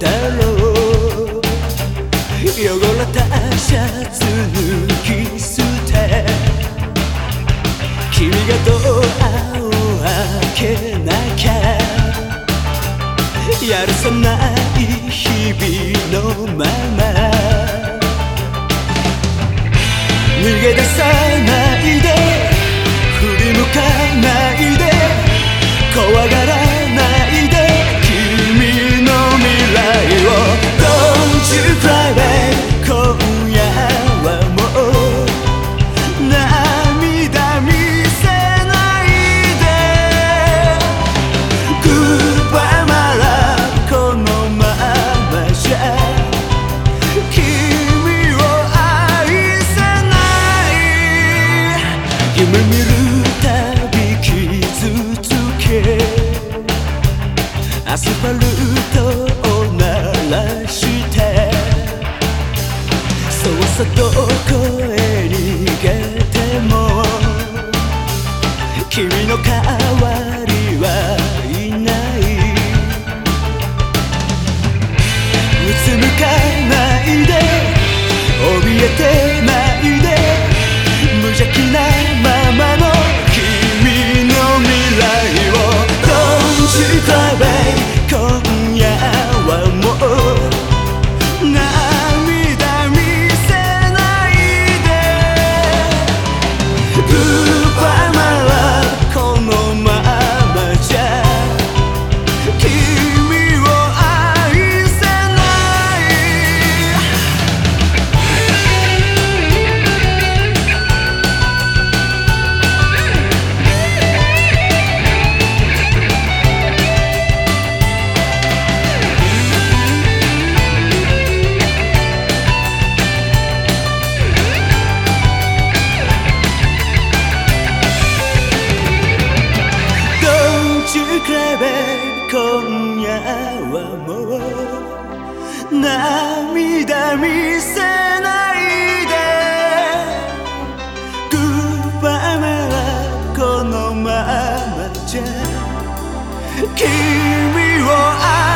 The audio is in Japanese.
だろう汚れたシャツ抜き捨て君がドアを開けなきゃやるせない日々のまま逃げ出さない夢見るたび傷つけアスファルトを鳴らしてそうさどこ you. も涙見せないで。グッバイならこのままじゃ君を愛